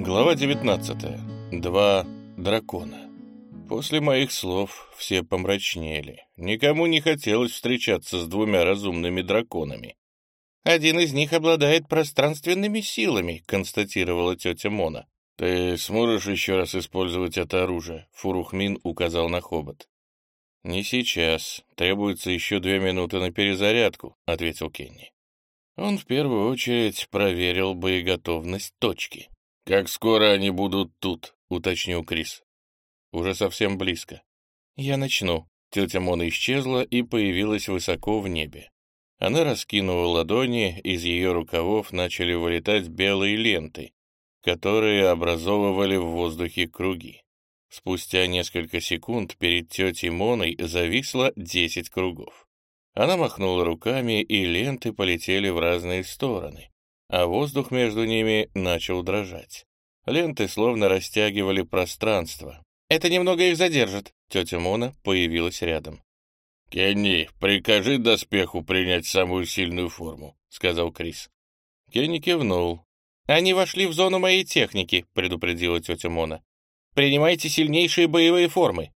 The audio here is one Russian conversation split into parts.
Глава 19. Два дракона. После моих слов все помрачнели. Никому не хотелось встречаться с двумя разумными драконами. «Один из них обладает пространственными силами», — констатировала тетя Мона. «Ты сможешь еще раз использовать это оружие?» — Фурухмин указал на хобот. «Не сейчас. Требуется еще две минуты на перезарядку», — ответил Кенни. Он в первую очередь проверил боеготовность точки. «Как скоро они будут тут?» — уточнил Крис. «Уже совсем близко». «Я начну». Тетя Мона исчезла и появилась высоко в небе. Она раскинула ладони, из ее рукавов начали вылетать белые ленты, которые образовывали в воздухе круги. Спустя несколько секунд перед тетей Моной зависло десять кругов. Она махнула руками, и ленты полетели в разные стороны, а воздух между ними начал дрожать. Ленты словно растягивали пространство. «Это немного их задержит», — тетя Мона появилась рядом. «Кенни, прикажи доспеху принять самую сильную форму», — сказал Крис. Кенни кивнул. «Они вошли в зону моей техники», — предупредила тетя Мона. «Принимайте сильнейшие боевые формы».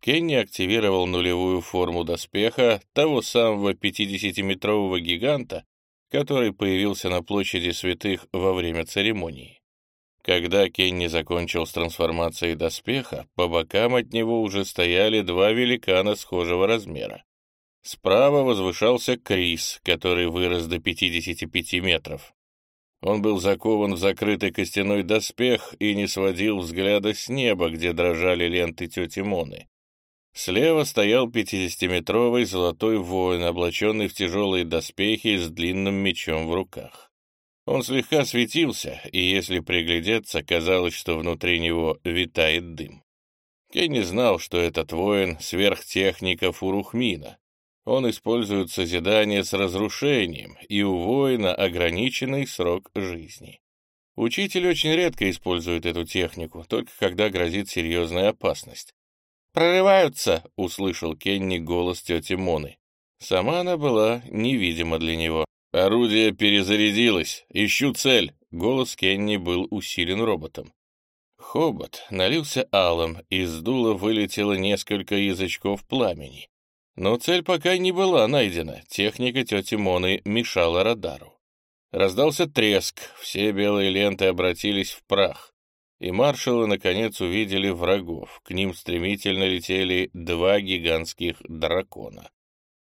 Кенни активировал нулевую форму доспеха того самого 50-метрового гиганта, который появился на площади святых во время церемонии. Когда Кенни закончил с трансформацией доспеха, по бокам от него уже стояли два великана схожего размера. Справа возвышался Крис, который вырос до 55 метров. Он был закован в закрытый костяной доспех и не сводил взгляда с неба, где дрожали ленты тети Моны. Слева стоял пятидесятиметровый золотой воин, облаченный в тяжелые доспехи с длинным мечом в руках. Он слегка светился, и если приглядеться, казалось, что внутри него витает дым. Кенни знал, что этот воин — сверхтехника Фурухмина. Он использует созидание с разрушением, и у воина ограниченный срок жизни. Учитель очень редко использует эту технику, только когда грозит серьезная опасность. «Прорываются!» — услышал Кенни голос тети Моны. Сама она была невидима для него. «Орудие перезарядилось! Ищу цель!» Голос Кенни был усилен роботом. Хобот налился алым, из дула вылетело несколько язычков пламени. Но цель пока не была найдена, техника тети Моны мешала радару. Раздался треск, все белые ленты обратились в прах и маршалы, наконец, увидели врагов. К ним стремительно летели два гигантских дракона.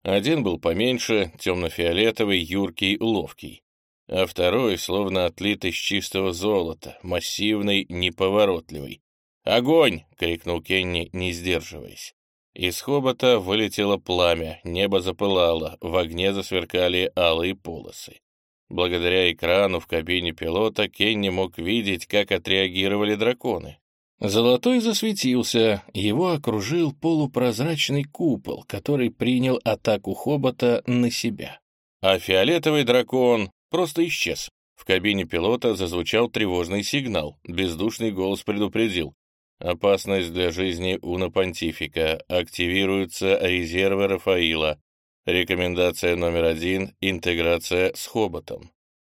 Один был поменьше, темно-фиолетовый, юркий, ловкий, а второй, словно отлит из чистого золота, массивный, неповоротливый. «Огонь!» — крикнул Кенни, не сдерживаясь. Из хобота вылетело пламя, небо запылало, в огне засверкали алые полосы. Благодаря экрану в кабине пилота Кенни мог видеть, как отреагировали драконы. Золотой засветился, его окружил полупрозрачный купол, который принял атаку хобота на себя. А фиолетовый дракон просто исчез. В кабине пилота зазвучал тревожный сигнал, бездушный голос предупредил. Опасность для жизни Уна Понтифика. Активируются резервы Рафаила. Рекомендация номер один — интеграция с хоботом.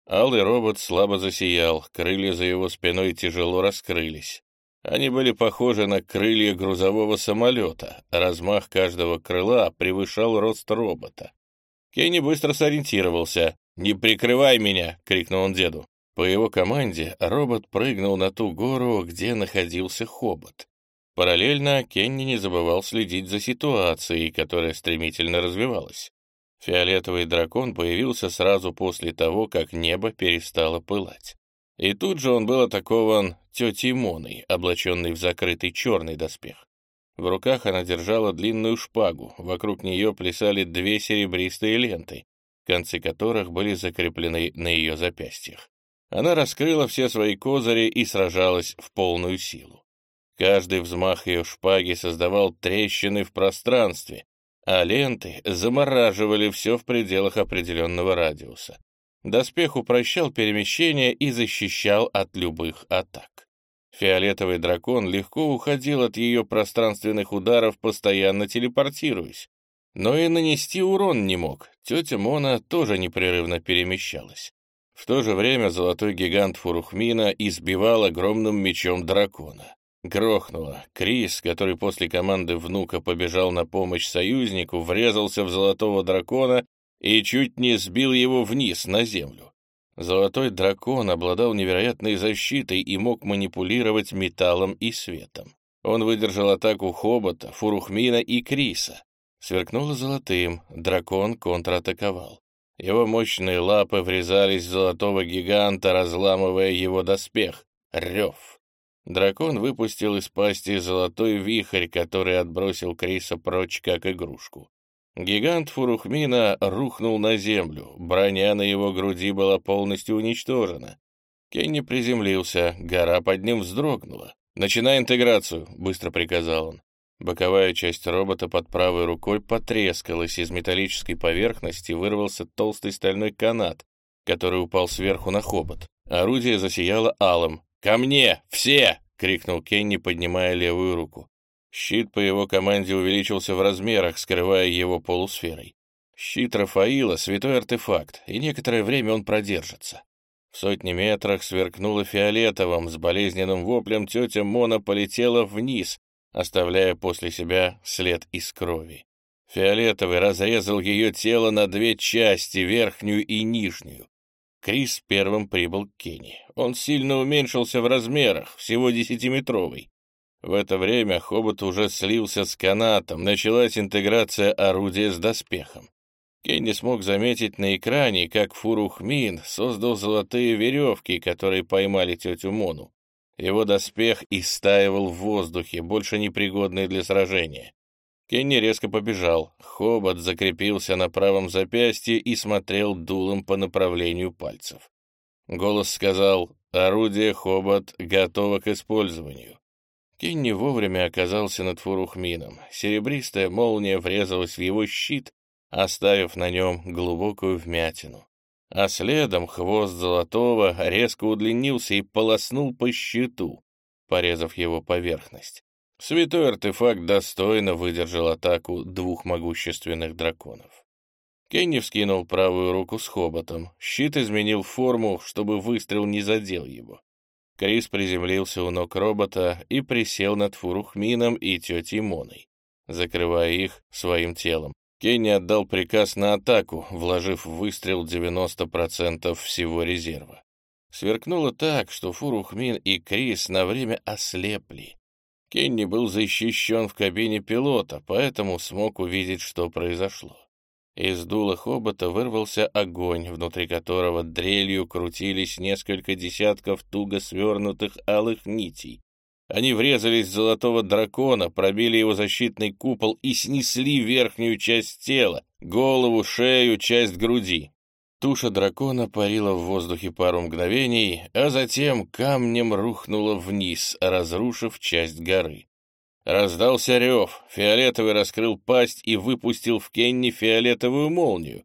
Алый робот слабо засиял, крылья за его спиной тяжело раскрылись. Они были похожи на крылья грузового самолета, размах каждого крыла превышал рост робота. Кенни быстро сориентировался. «Не прикрывай меня!» — крикнул он деду. По его команде робот прыгнул на ту гору, где находился хобот. Параллельно Кенни не забывал следить за ситуацией, которая стремительно развивалась. Фиолетовый дракон появился сразу после того, как небо перестало пылать. И тут же он был атакован тетей Моной, облаченной в закрытый черный доспех. В руках она держала длинную шпагу, вокруг нее плясали две серебристые ленты, концы которых были закреплены на ее запястьях. Она раскрыла все свои козыри и сражалась в полную силу. Каждый взмах ее шпаги создавал трещины в пространстве, а ленты замораживали все в пределах определенного радиуса. Доспех упрощал перемещение и защищал от любых атак. Фиолетовый дракон легко уходил от ее пространственных ударов, постоянно телепортируясь. Но и нанести урон не мог, тетя Мона тоже непрерывно перемещалась. В то же время золотой гигант Фурухмина избивал огромным мечом дракона. Грохнуло. Крис, который после команды внука побежал на помощь союзнику, врезался в золотого дракона и чуть не сбил его вниз, на землю. Золотой дракон обладал невероятной защитой и мог манипулировать металлом и светом. Он выдержал атаку Хобота, Фурухмина и Криса. Сверкнуло золотым, дракон контратаковал. Его мощные лапы врезались в золотого гиганта, разламывая его доспех. Рев. Дракон выпустил из пасти золотой вихрь, который отбросил Криса прочь, как игрушку. Гигант Фурухмина рухнул на землю, броня на его груди была полностью уничтожена. Кенни приземлился, гора под ним вздрогнула. «Начинай интеграцию», — быстро приказал он. Боковая часть робота под правой рукой потрескалась, из металлической поверхности вырвался толстый стальной канат, который упал сверху на хобот. Орудие засияло алым. «Ко мне! Все!» — крикнул Кенни, поднимая левую руку. Щит по его команде увеличился в размерах, скрывая его полусферой. Щит Рафаила — святой артефакт, и некоторое время он продержится. В сотни метрах сверкнуло фиолетовым, с болезненным воплем тетя Мона полетела вниз, оставляя после себя след из крови. Фиолетовый разрезал ее тело на две части, верхнюю и нижнюю. Крис первым прибыл к Кенни. Он сильно уменьшился в размерах, всего десятиметровый. В это время хобот уже слился с канатом, началась интеграция орудия с доспехом. Кенни смог заметить на экране, как Фурухмин создал золотые веревки, которые поймали тетю Мону. Его доспех истаивал в воздухе, больше непригодный для сражения. Кенни резко побежал. Хобот закрепился на правом запястье и смотрел дулом по направлению пальцев. Голос сказал «Орудие Хобот готово к использованию». Кенни вовремя оказался над Фурухмином. Серебристая молния врезалась в его щит, оставив на нем глубокую вмятину. А следом хвост золотого резко удлинился и полоснул по щиту, порезав его поверхность. Святой артефакт достойно выдержал атаку двух могущественных драконов. Кенни вскинул правую руку с хоботом. Щит изменил форму, чтобы выстрел не задел его. Крис приземлился у ног робота и присел над Фурухмином и тетей Моной, закрывая их своим телом. Кенни отдал приказ на атаку, вложив в выстрел 90% всего резерва. Сверкнуло так, что Фурухмин и Крис на время ослепли. Кенни был защищен в кабине пилота, поэтому смог увидеть, что произошло. Из дула хобота вырвался огонь, внутри которого дрелью крутились несколько десятков туго свернутых алых нитей, они врезались в золотого дракона, пробили его защитный купол и снесли верхнюю часть тела, голову, шею, часть груди. Туша дракона парила в воздухе пару мгновений, а затем камнем рухнула вниз, разрушив часть горы. Раздался рев, фиолетовый раскрыл пасть и выпустил в Кенни фиолетовую молнию.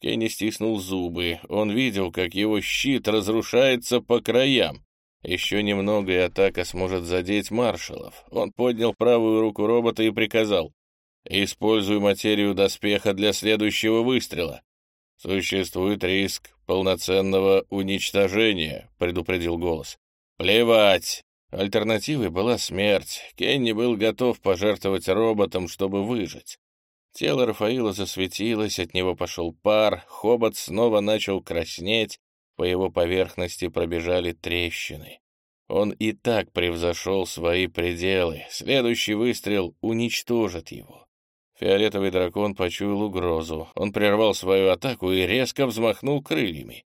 Кенни стиснул зубы, он видел, как его щит разрушается по краям. Еще немного, и атака сможет задеть маршалов. Он поднял правую руку робота и приказал. «Используй материю доспеха для следующего выстрела». «Существует риск полноценного уничтожения», — предупредил голос. «Плевать!» Альтернативой была смерть. Кенни был готов пожертвовать роботом, чтобы выжить. Тело Рафаила засветилось, от него пошел пар, хобот снова начал краснеть, по его поверхности пробежали трещины. Он и так превзошел свои пределы. Следующий выстрел уничтожит его. Фиолетовый дракон почуял угрозу. Он прервал свою атаку и резко взмахнул крыльями.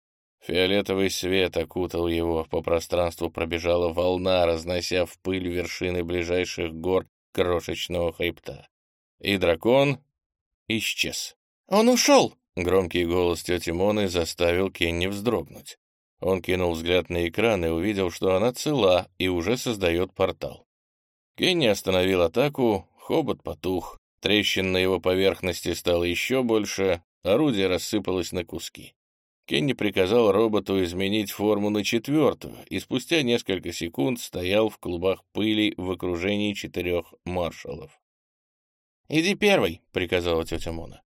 Фиолетовый свет окутал его, по пространству пробежала волна, разнося в пыль вершины ближайших гор крошечного хребта. И дракон исчез. «Он ушел!» Громкий голос тети Моны заставил Кенни вздрогнуть. Он кинул взгляд на экран и увидел, что она цела и уже создает портал. Кенни остановил атаку, хобот потух, трещин на его поверхности стало еще больше, орудие рассыпалось на куски. Кенни приказал роботу изменить форму на четвертую, и спустя несколько секунд стоял в клубах пыли в окружении четырех маршалов. «Иди первый», — приказала тетя Мона.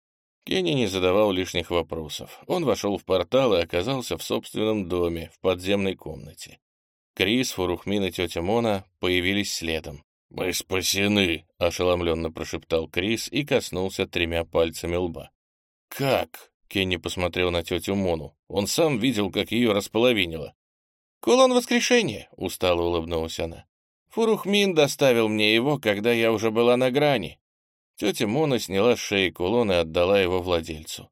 Кенни не задавал лишних вопросов. Он вошел в портал и оказался в собственном доме, в подземной комнате. Крис, Фурухмин и тетя Мона появились следом. «Мы спасены!» — ошеломленно прошептал Крис и коснулся тремя пальцами лба. «Как?» — Кенни посмотрел на тетю Мону. Он сам видел, как ее располовинило. «Кулон воскрешения!» — устало улыбнулась она. «Фурухмин доставил мне его, когда я уже была на грани». Тетя Мона сняла с шеи кулон и отдала его владельцу.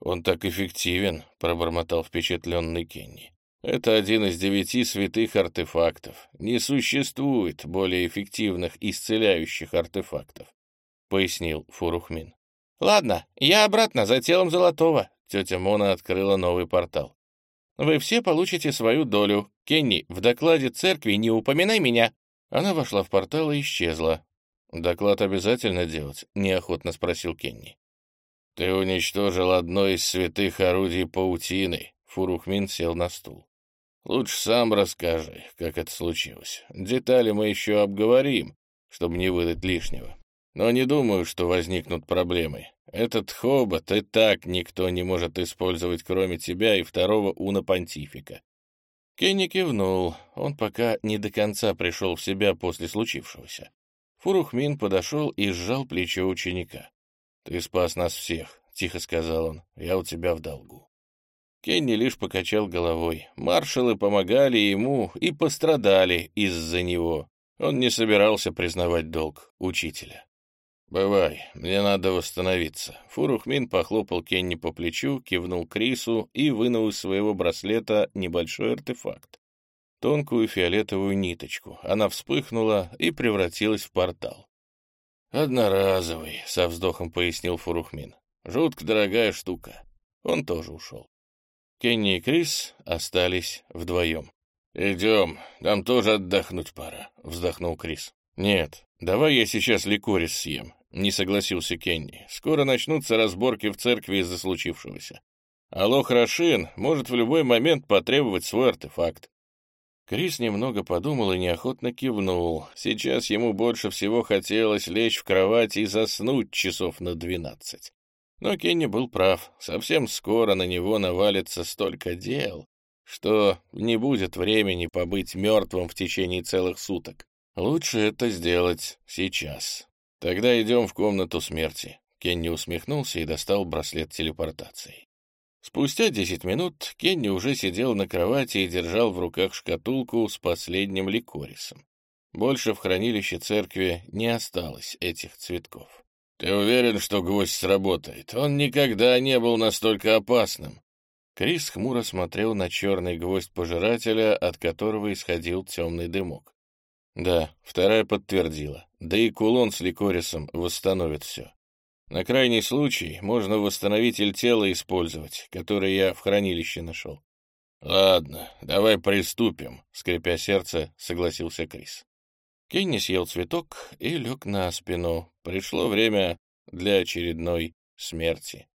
«Он так эффективен», — пробормотал впечатленный Кенни. Это один из девяти святых артефактов. Не существует более эффективных исцеляющих артефактов, — пояснил Фурухмин. — Ладно, я обратно за телом Золотого. Тетя Мона открыла новый портал. Вы все получите свою долю. Кенни, в докладе церкви не упоминай меня. Она вошла в портал и исчезла. «Доклад обязательно делать?» — неохотно спросил Кенни. «Ты уничтожил одно из святых орудий паутины», — Фурухмин сел на стул. Лучше сам расскажи, как это случилось. Детали мы еще обговорим, чтобы не выдать лишнего. Но не думаю, что возникнут проблемы. Этот хобот и так никто не может использовать, кроме тебя и второго уна-понтифика. Кенни кивнул. Он пока не до конца пришел в себя после случившегося. Фурухмин подошел и сжал плечо ученика. «Ты спас нас всех», — тихо сказал он. «Я у тебя в долгу». Кенни лишь покачал головой. Маршалы помогали ему и пострадали из-за него. Он не собирался признавать долг учителя. «Бывай, мне надо восстановиться». Фурухмин похлопал Кенни по плечу, кивнул Крису и вынул из своего браслета небольшой артефакт. Тонкую фиолетовую ниточку. Она вспыхнула и превратилась в портал. «Одноразовый», — со вздохом пояснил Фурухмин. «Жутко дорогая штука». Он тоже ушел. Кенни и Крис остались вдвоем. «Идем, нам тоже отдохнуть пора», — вздохнул Крис. «Нет, давай я сейчас ликорис съем», — не согласился Кенни. «Скоро начнутся разборки в церкви из-за случившегося. Алох Рашин может в любой момент потребовать свой артефакт». Крис немного подумал и неохотно кивнул. Сейчас ему больше всего хотелось лечь в кровать и заснуть часов на двенадцать. Но Кенни был прав. Совсем скоро на него навалится столько дел, что не будет времени побыть мертвым в течение целых суток. Лучше это сделать сейчас. Тогда идем в комнату смерти. Кенни усмехнулся и достал браслет телепортации. Спустя десять минут Кенни уже сидел на кровати и держал в руках шкатулку с последним ликорисом. Больше в хранилище церкви не осталось этих цветков. «Ты уверен, что гвоздь сработает? Он никогда не был настолько опасным». Крис хмуро смотрел на черный гвоздь пожирателя, от которого исходил темный дымок. Да, вторая подтвердила. Да и кулон с ликорисом восстановит все. На крайний случай можно восстановитель тела использовать, который я в хранилище нашел. «Ладно, давай приступим», — скрипя сердце, согласился Крис. Кенни съел цветок и лег на спину. Пришло время для очередной смерти.